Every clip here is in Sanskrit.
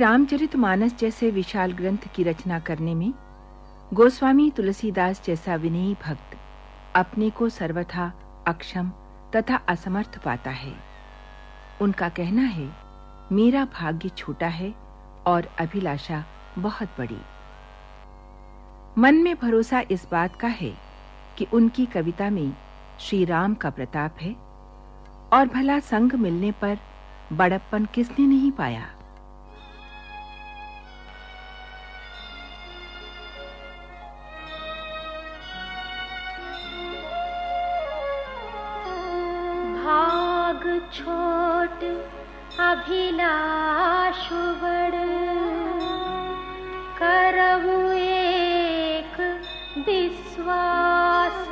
श्री रामचरित मानस जैसे विशाल ग्रंथ की रचना करने में गोस्वामी तुलसीदास जैसा विनयी भक्त अपने को सर्वथा अक्षम तथा असमर्थ पाता है। उनका कहना है, मेरा भाग्य छोटा है और अभिलाषा बहुत बड़ी। मन में भरोसा इस बात का है कि उनकी कविता में श्री राम का प्रताप है और भला संग मिलने पर बड़प्पन किसने नहीं पाया? भाग छोट करऊ एक विश्वास।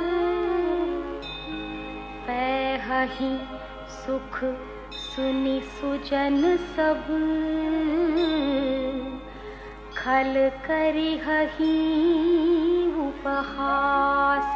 पहही सुख सुनि सुजन सब। खल करी हही उपहास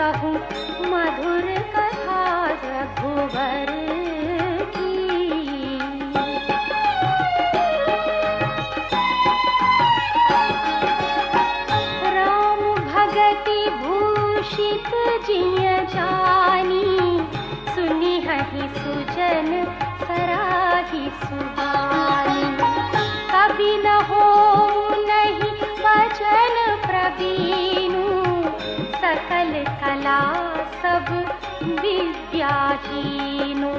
कहूँ मधुर कथा राम भगति भूषित जिय जानी सुनि हहि सुजन सराही सुहानी सकल कला सब विद्याहीनु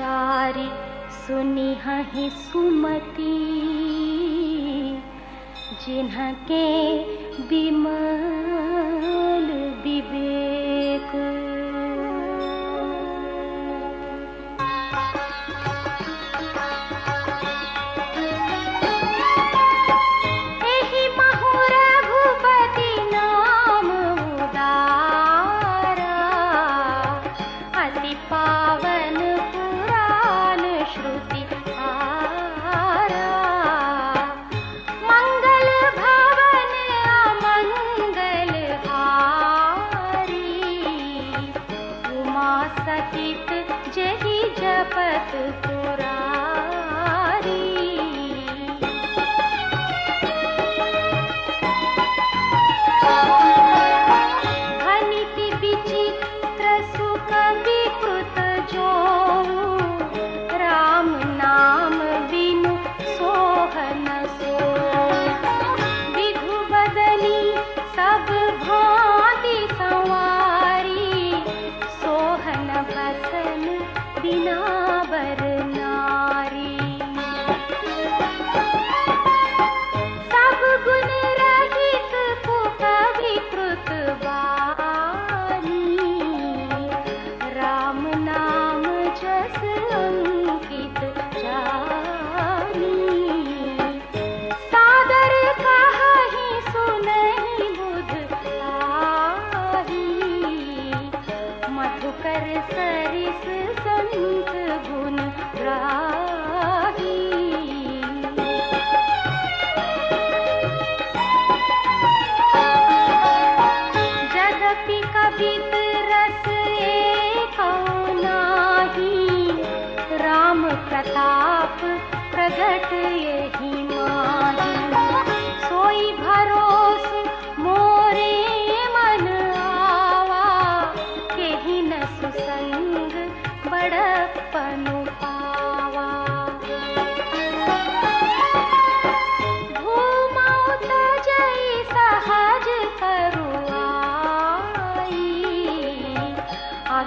विचारी सुनि हहि सुमति जिन्हके विमल विवेक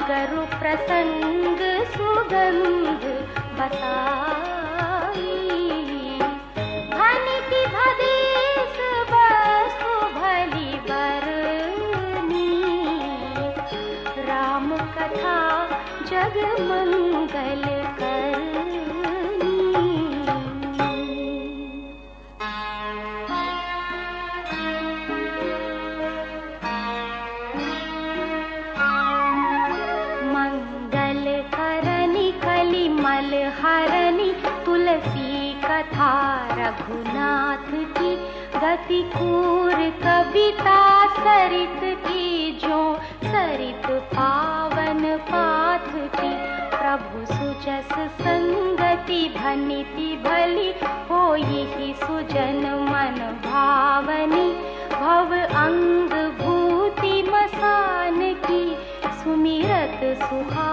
अगरु प्रसंग सुगंध बसाई। धनिक भदेश वस्तु भली बरनी राम कथा जग मंगल करनी हरनी तुलसी कथा रघुनाथ की गति कूर कविता सरित की जो सरित पावन पाथ की प्रभु सुजस संगति भनिति भली ही सुजन मन भावनी भव अंग भूति मसान की सुमिरत सुहावनी